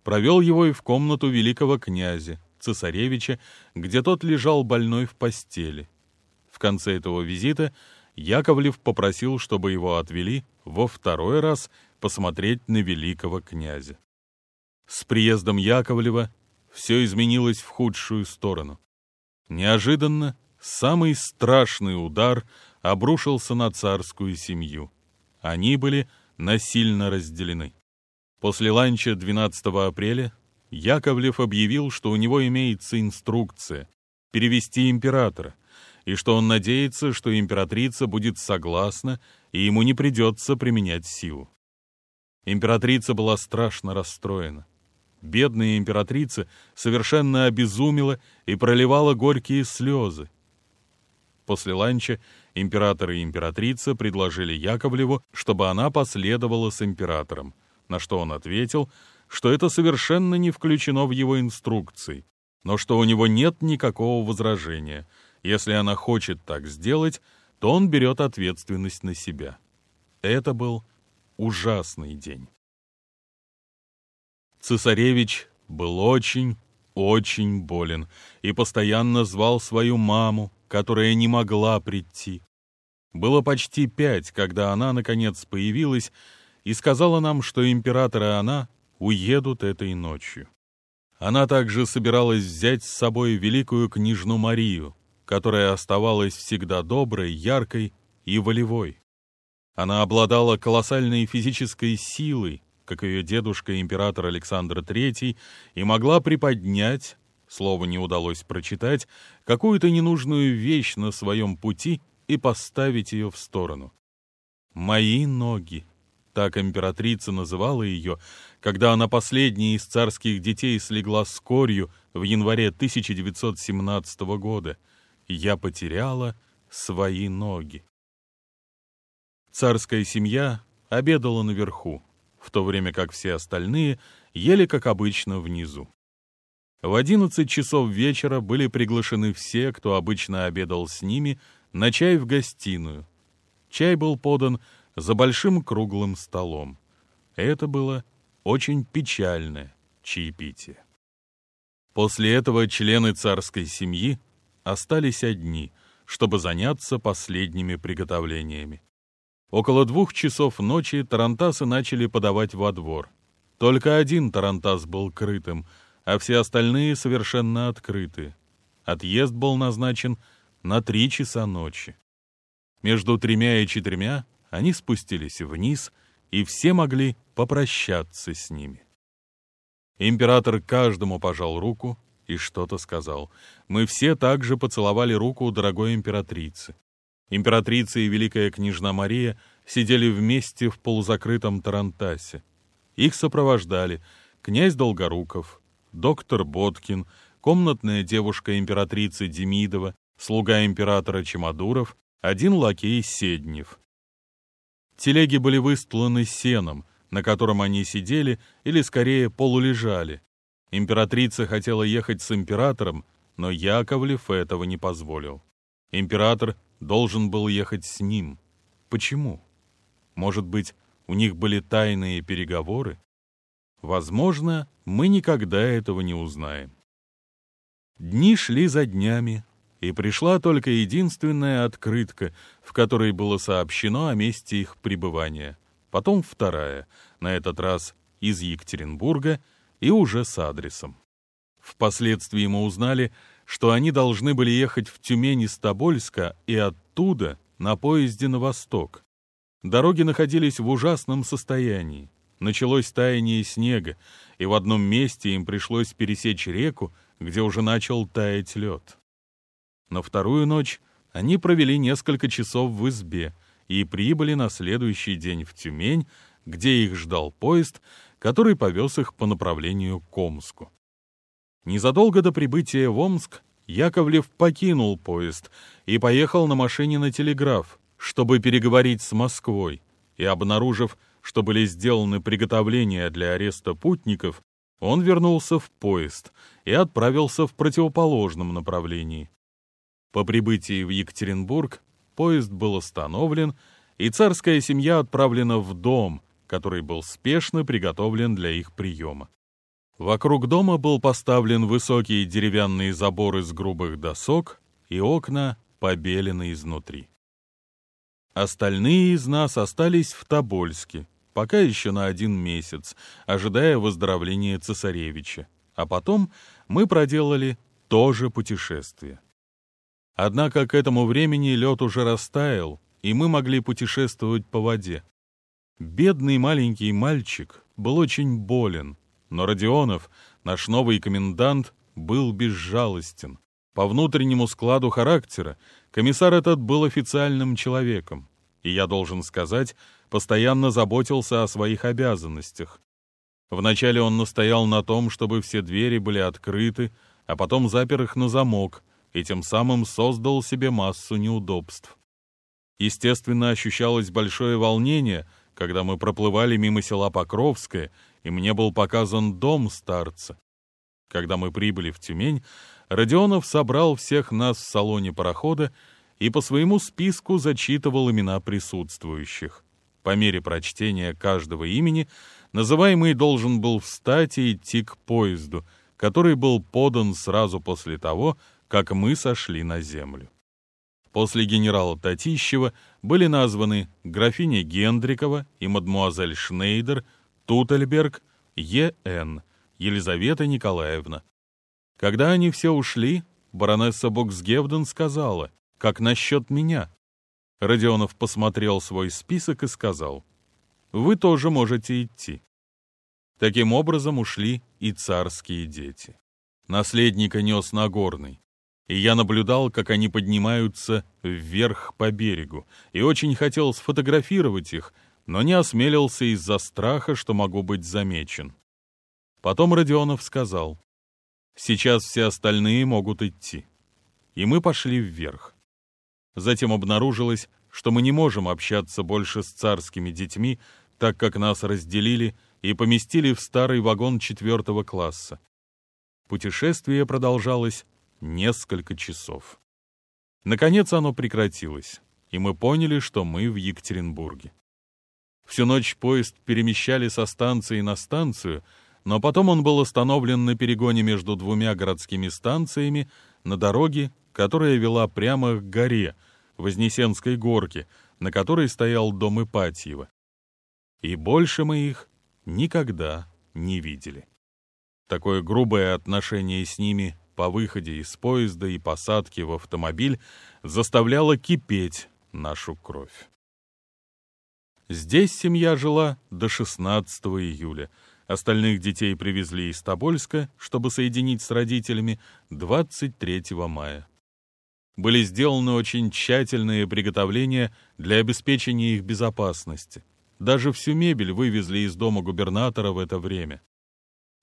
Провел его и в комнату великого князя, цесаревича, где тот лежал больной в постели. В конце этого визита Яковлев попросил, чтобы его отвели во второй раз посмотреть на великого князя. С приездом Яковлева все изменилось в худшую сторону. Неожиданно самый страшный удар обрушился на царскую семью. Они были насильно разделены. После ланча 12 апреля Яковлев объявил, что у него имеется инструкция перевести императора, и что он надеется, что императрица будет согласна, и ему не придется применять силу. Императрица была страшно расстроена. Бедная императрица совершенно обезумела и проливала горькие слезы. После ланча император и императрица предложили Яковлеву, чтобы она последовала с императором, на что он ответил, что это совершенно не включено в его инструкции, но что у него нет никакого возражения. Если она хочет так сделать, то он берет ответственность на себя. Это был ужасный день. Цесаревич был очень, очень болен и постоянно звал свою маму, которая не могла прийти. Было почти пять, когда она, наконец, появилась и сказала нам, что император и она уедут этой ночью. Она также собиралась взять с собой великую княжну Марию, которая оставалась всегда доброй, яркой и волевой. Она обладала колоссальной физической силой, как ее дедушка император Александр III, и могла приподнять, слово не удалось прочитать, какую-то ненужную вещь на своем пути и поставить ее в сторону. «Мои ноги», так императрица называла ее, когда она последняя из царских детей слегла с корью в январе 1917 года. Я потеряла свои ноги. Царская семья обедала наверху, в то время как все остальные ели, как обычно, внизу. В одиннадцать часов вечера были приглашены все, кто обычно обедал с ними, на чай в гостиную. Чай был подан за большим круглым столом. Это было очень печальное чаепитие. После этого члены царской семьи остались одни, чтобы заняться последними приготовлениями. Около двух часов ночи тарантасы начали подавать во двор. Только один тарантас был крытым, а все остальные совершенно открыты. Отъезд был назначен на три часа ночи. Между тремя и четырьмя они спустились вниз, и все могли попрощаться с ними. Император каждому пожал руку и что-то сказал. Мы все также поцеловали руку дорогой императрицы. Императрица и великая княжна Мария сидели вместе в полузакрытом тарантасе. Их сопровождали князь Долгоруков, доктор Боткин, комнатная девушка императрицы Демидова, слуга императора Чемодуров, один лакей Седнев. Телеги были выстланы сеном, на котором они сидели или, скорее, полулежали. Императрица хотела ехать с императором, но Яковлев этого не позволил. Император должен был ехать с ним. Почему? Может быть, у них были тайные переговоры? Возможно, мы никогда этого не узнаем. Дни шли за днями, и пришла только единственная открытка, в которой было сообщено о месте их пребывания. Потом вторая, на этот раз из Екатеринбурга и уже с адресом. Впоследствии мы узнали, что они должны были ехать в Тюмень из Тобольска и оттуда на поезде на восток. Дороги находились в ужасном состоянии. Началось таяние снега, и в одном месте им пришлось пересечь реку, где уже начал таять лед. На вторую ночь они провели несколько часов в избе и прибыли на следующий день в Тюмень, где их ждал поезд, который повез их по направлению к Омску. Незадолго до прибытия в Омск Яковлев покинул поезд и поехал на машине на телеграф, чтобы переговорить с Москвой, и, обнаружив, что были сделаны приготовления для ареста путников, он вернулся в поезд и отправился в противоположном направлении. По прибытии в Екатеринбург поезд был остановлен, и царская семья отправлена в дом, который был спешно приготовлен для их приема. Вокруг дома был поставлен высокий деревянный забор из грубых досок, и окна побелены изнутри. Остальные из нас остались в Тобольске, пока еще на один месяц, ожидая выздоровления цесаревича, а потом мы проделали то же путешествие. Однако к этому времени лед уже растаял, и мы могли путешествовать по воде. Бедный маленький мальчик был очень болен, но Родионов, наш новый комендант, был безжалостен. По внутреннему складу характера комиссар этот был официальным человеком, и, я должен сказать, постоянно заботился о своих обязанностях. Вначале он настоял на том, чтобы все двери были открыты, а потом запер их на замок — и тем самым создал себе массу неудобств. Естественно, ощущалось большое волнение, когда мы проплывали мимо села Покровское, и мне был показан дом старца. Когда мы прибыли в Тюмень, Родионов собрал всех нас в салоне парохода и по своему списку зачитывал имена присутствующих. По мере прочтения каждого имени называемый должен был встать и идти к поезду, который был подан сразу после того, как мы сошли на землю. После генерала Татищева были названы графиня Гендрикова и мадмуазель Шнейдер, Тутельберг, Е.Н., Елизавета Николаевна. Когда они все ушли, баронесса Боксгевден сказала, «Как насчет меня?» Родионов посмотрел свой список и сказал, «Вы тоже можете идти». Таким образом ушли и царские дети. Наследника нес Нагорный и я наблюдал, как они поднимаются вверх по берегу, и очень хотел сфотографировать их, но не осмелился из-за страха, что могу быть замечен. Потом Родионов сказал, «Сейчас все остальные могут идти». И мы пошли вверх. Затем обнаружилось, что мы не можем общаться больше с царскими детьми, так как нас разделили и поместили в старый вагон четвертого класса. Путешествие продолжалось несколько часов. Наконец оно прекратилось, и мы поняли, что мы в Екатеринбурге. Всю ночь поезд перемещали со станции на станцию, но потом он был остановлен на перегоне между двумя городскими станциями на дороге, которая вела прямо к горе, Вознесенской горке, на которой стоял дом Ипатьева. И больше мы их никогда не видели. Такое грубое отношение с ними по выходе из поезда и посадке в автомобиль заставляло кипеть нашу кровь. Здесь семья жила до 16 июля. Остальных детей привезли из Тобольска, чтобы соединить с родителями 23 мая. Были сделаны очень тщательные приготовления для обеспечения их безопасности. Даже всю мебель вывезли из дома губернатора в это время.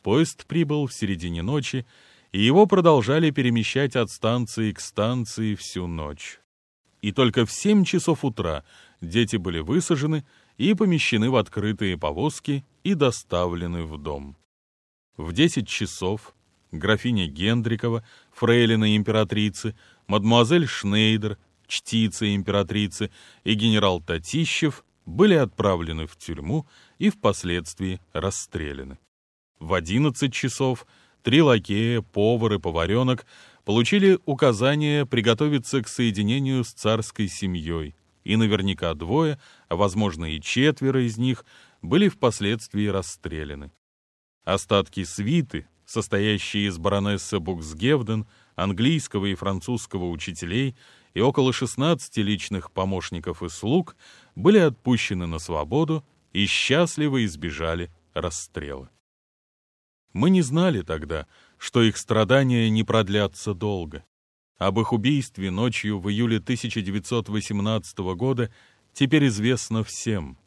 Поезд прибыл в середине ночи, и его продолжали перемещать от станции к станции всю ночь. И только в 7 часов утра дети были высажены и помещены в открытые повозки и доставлены в дом. В 10 часов графиня Гендрикова, фрейлина императрицы, мадемуазель Шнейдер, чтица императрицы и генерал Татищев были отправлены в тюрьму и впоследствии расстреляны. В 11 часов Три лакея, повар и поваренок получили указание приготовиться к соединению с царской семьей, и наверняка двое, а возможно и четверо из них, были впоследствии расстреляны. Остатки свиты, состоящие из баронессы Буксгевден, английского и французского учителей и около 16 личных помощников и слуг, были отпущены на свободу и счастливо избежали расстрела. Мы не знали тогда, что их страдания не продлятся долго. Об их убийстве ночью в июле 1918 года теперь известно всем.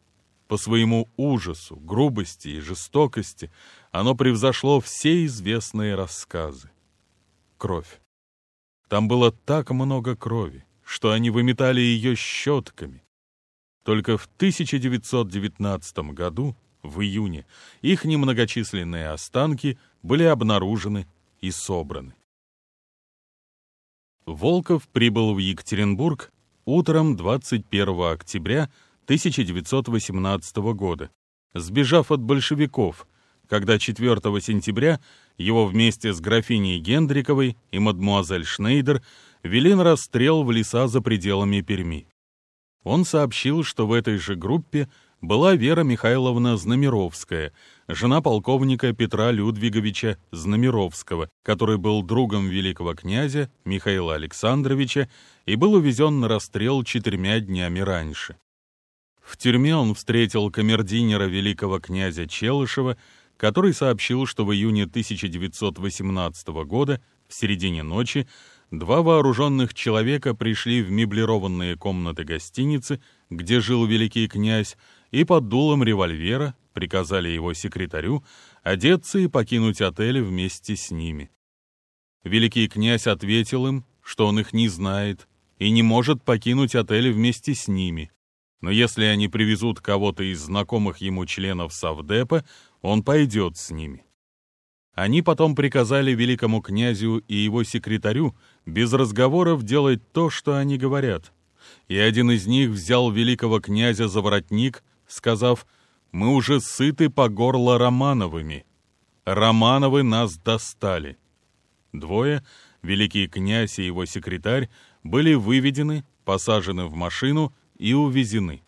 По своему ужасу, грубости и жестокости оно превзошло все известные рассказы. Кровь. Там было так много крови, что они выметали ее щетками. Только в 1919 году в июне, их немногочисленные останки были обнаружены и собраны. Волков прибыл в Екатеринбург утром 21 октября 1918 года, сбежав от большевиков, когда 4 сентября его вместе с графиней Гендриковой и мадмуазель Шнейдер вели на расстрел в леса за пределами Перми. Он сообщил, что в этой же группе была Вера Михайловна Знамеровская, жена полковника Петра Людвиговича Знамеровского, который был другом великого князя Михаила Александровича и был увезен на расстрел четырьмя днями раньше. В тюрьме он встретил камердинера великого князя Челышева, который сообщил, что в июне 1918 года, в середине ночи, два вооруженных человека пришли в меблированные комнаты гостиницы, где жил великий князь, и под дулом револьвера приказали его секретарю одеться и покинуть отель вместе с ними. Великий князь ответил им, что он их не знает и не может покинуть отель вместе с ними, но если они привезут кого-то из знакомых ему членов Совдепа, он пойдет с ними. Они потом приказали великому князю и его секретарю без разговоров делать то, что они говорят. И один из них взял великого князя за воротник сказав мы уже сыты по горло Романовыми. Романовы нас достали. Двое, великий князь и его секретарь, были выведены, посажены в машину и увезены.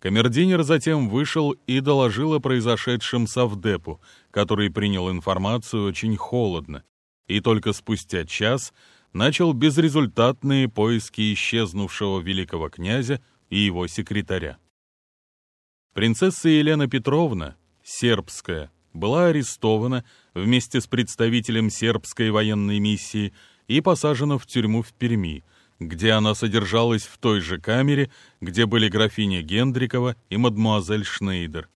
Камердинер затем вышел и доложил о произошедшем Савдепу, который принял информацию очень холодно, и только спустя час начал безрезультатные поиски исчезнувшего великого князя и его секретаря. Принцесса Елена Петровна, сербская, была арестована вместе с представителем сербской военной миссии и посажена в тюрьму в Перми, где она содержалась в той же камере, где были графиня Гендрикова и мадмуазель Шнейдер.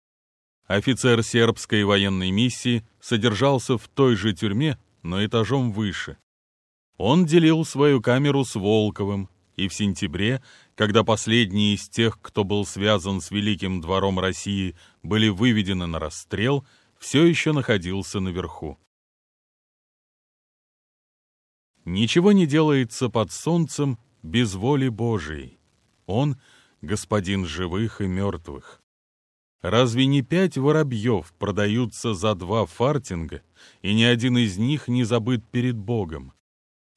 Офицер сербской военной миссии содержался в той же тюрьме, но этажом выше. Он делил свою камеру с Волковым, и в сентябре, когда последние из тех, кто был связан с Великим двором России, были выведены на расстрел, все еще находился наверху. Ничего не делается под солнцем без воли Божией. Он — господин живых и мертвых. Разве не пять воробьев продаются за два фартинга, и ни один из них не забыт перед Богом?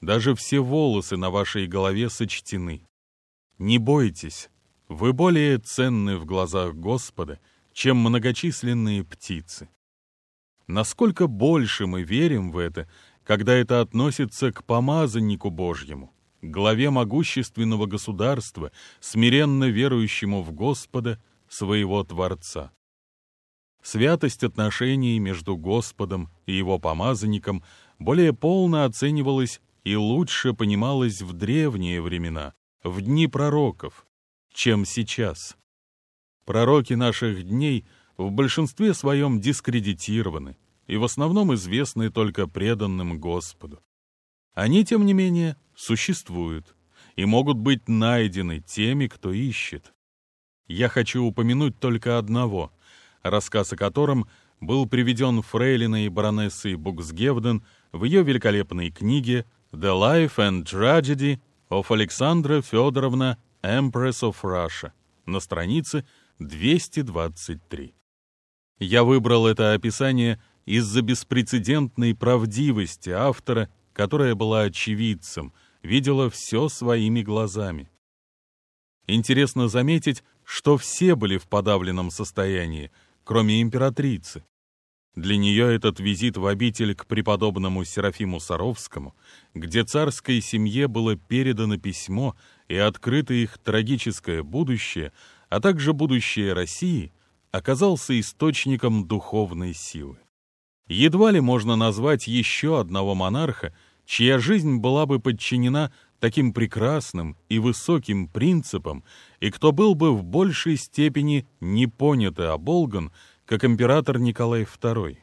Даже все волосы на вашей голове сочтены. Не бойтесь, вы более ценны в глазах Господа, чем многочисленные птицы. Насколько больше мы верим в это, когда это относится к помазаннику Божьему, главе могущественного государства, смиренно верующему в Господа, своего Творца. Святость отношений между Господом и его помазанником более полно оценивалась и лучше понималась в древние времена, в дни пророков, чем сейчас. Пророки наших дней в большинстве своем дискредитированы, и в основном известны только преданным Господу. Они, тем не менее, существуют и могут быть найдены теми, кто ищет. Я хочу упомянуть только одного, рассказ о котором был приведен фрейлиной баронессой Буксгевден в ее великолепной книге «The Life and Tragedy of Alexandra Федоровна, Empress of Russia» на странице 223. Я выбрал это описание из-за беспрецедентной правдивости автора, которая была очевидцем, видела все своими глазами. Интересно заметить, что все были в подавленном состоянии, кроме императрицы. Для нее этот визит в обитель к преподобному Серафиму Саровскому, где царской семье было передано письмо и открыто их трагическое будущее, а также будущее России, оказался источником духовной силы. Едва ли можно назвать еще одного монарха, чья жизнь была бы подчинена таким прекрасным и высоким принципам, и кто был бы в большей степени не понят и оболган, как император Николай II.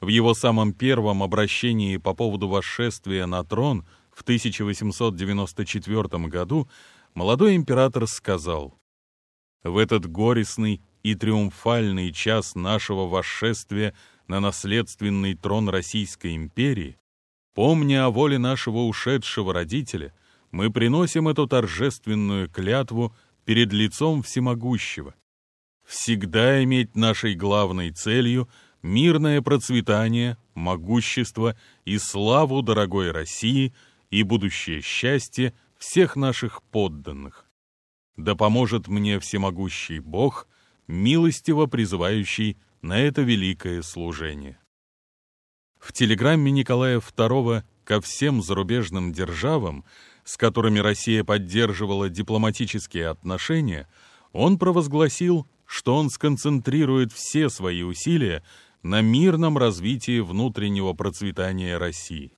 В его самом первом обращении по поводу восшествия на трон в 1894 году молодой император сказал «В этот горестный и триумфальный час нашего восшествия на наследственный трон Российской империи, помня о воле нашего ушедшего родителя, мы приносим эту торжественную клятву перед лицом всемогущего. Всегда иметь нашей главной целью мирное процветание, могущество и славу дорогой России и будущее счастье всех наших подданных. Да поможет мне всемогущий Бог, милостиво призывающий на это великое служение. В телеграмме Николая II ко всем зарубежным державам, с которыми Россия поддерживала дипломатические отношения, он провозгласил, что он сконцентрирует все свои усилия на мирном развитии внутреннего процветания России,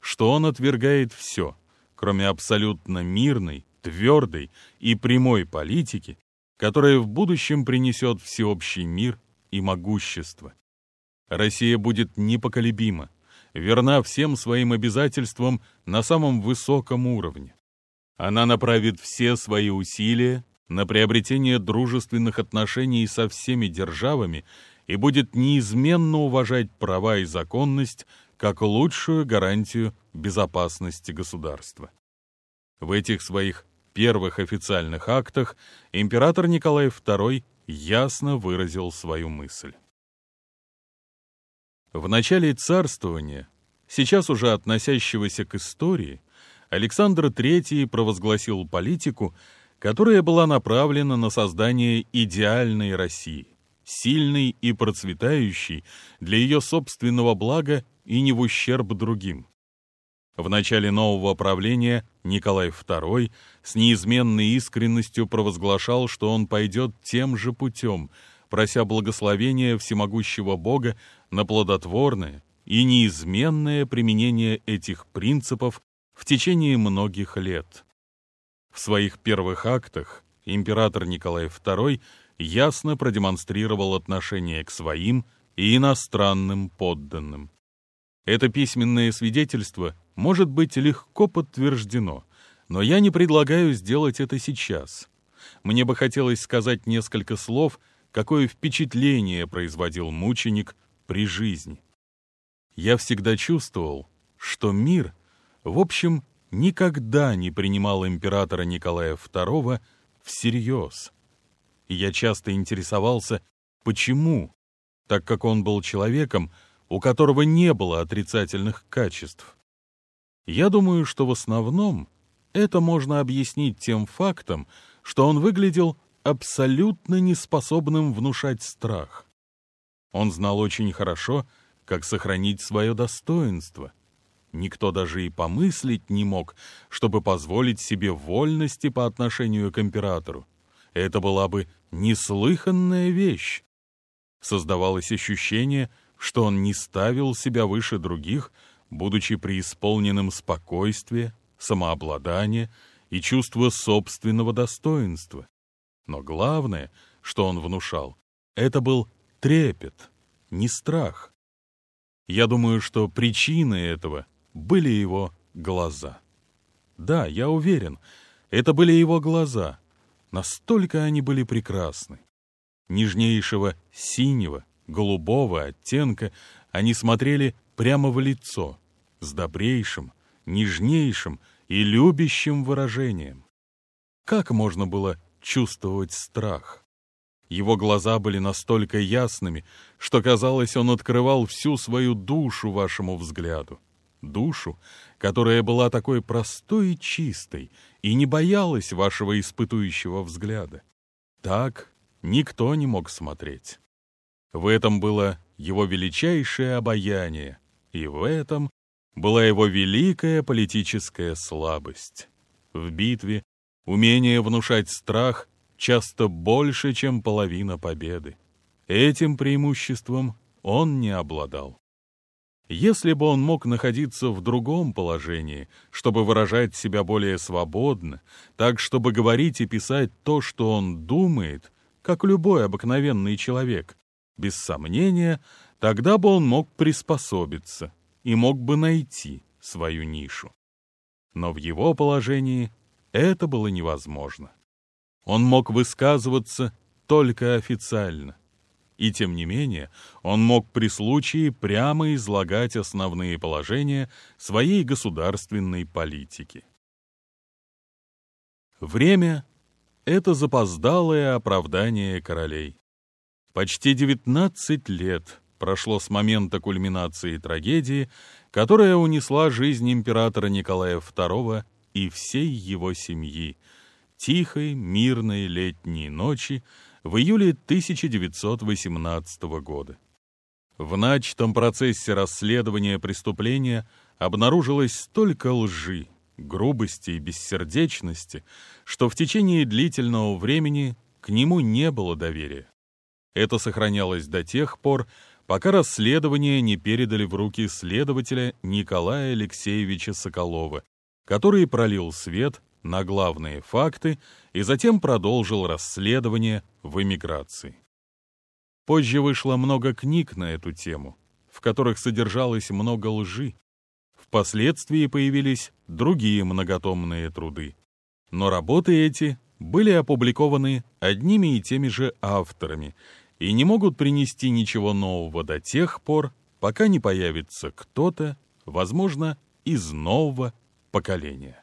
что он отвергает все, кроме абсолютно мирной, твердой и прямой политики, которая в будущем принесет всеобщий мир и могущество. Россия будет непоколебима, верна всем своим обязательствам на самом высоком уровне. Она направит все свои усилия на приобретение дружественных отношений со всеми державами и будет неизменно уважать права и законность как лучшую гарантию безопасности государства. В этих своих первых официальных актах император Николай II ясно выразил свою мысль. В начале царствования, сейчас уже относящегося к истории, Александр III провозгласил политику, которая была направлена на создание идеальной России, сильной и процветающей для ее собственного блага и не в ущерб другим. В начале нового правления Николай II с неизменной искренностью провозглашал, что он пойдет тем же путем, прося благословения всемогущего Бога на плодотворное и неизменное применение этих принципов в течение многих лет. В своих первых актах император Николай II ясно продемонстрировал отношение к своим и иностранным подданным. Это письменное свидетельство может быть легко подтверждено, но я не предлагаю сделать это сейчас. Мне бы хотелось сказать несколько слов, какое впечатление производил мученик при жизни. Я всегда чувствовал, что мир, в общем, никогда не принимал императора Николая II всерьез. И я часто интересовался, почему, так как он был человеком, у которого не было отрицательных качеств. Я думаю, что в основном это можно объяснить тем фактом, что он выглядел абсолютно неспособным внушать страх. Он знал очень хорошо, как сохранить свое достоинство. Никто даже и помыслить не мог, чтобы позволить себе вольности по отношению к императору. Это была бы неслыханная вещь. Создавалось ощущение, что он не ставил себя выше других, будучи преисполненным спокойствия, самообладания и чувства собственного достоинства. Но главное, что он внушал, это был трепет, не страх. Я думаю, что причиной этого были его глаза. Да, я уверен, это были его глаза. Настолько они были прекрасны. Нежнейшего синего, голубого оттенка они смотрели прямо в лицо, с добрейшим, нежнейшим и любящим выражением. Как можно было чувствовать страх? Его глаза были настолько ясными, что, казалось, он открывал всю свою душу вашему взгляду. Душу, которая была такой простой и чистой и не боялась вашего испытующего взгляда. Так никто не мог смотреть. В этом было его величайшее обаяние, и в этом была его великая политическая слабость. В битве умение внушать страх часто больше, чем половина победы. Этим преимуществом он не обладал. Если бы он мог находиться в другом положении, чтобы выражать себя более свободно, так, чтобы говорить и писать то, что он думает, как любой обыкновенный человек, без сомнения, тогда бы он мог приспособиться и мог бы найти свою нишу. Но в его положении это было невозможно. Он мог высказываться только официально. И тем не менее, он мог при случае прямо излагать основные положения своей государственной политики. Время — это запоздалое оправдание королей. Почти 19 лет прошло с момента кульминации трагедии, которая унесла жизнь императора Николая II и всей его семьи, тихой, мирной летней ночи в июле 1918 года. В начатом процессе расследования преступления обнаружилось столько лжи, грубости и бессердечности, что в течение длительного времени к нему не было доверия. Это сохранялось до тех пор, пока расследование не передали в руки следователя Николая Алексеевича Соколова, который пролил свет на главные факты и затем продолжил расследование в эмиграции. Позже вышло много книг на эту тему, в которых содержалось много лжи. Впоследствии появились другие многотомные труды. Но работы эти были опубликованы одними и теми же авторами и не могут принести ничего нового до тех пор, пока не появится кто-то, возможно, из нового поколения.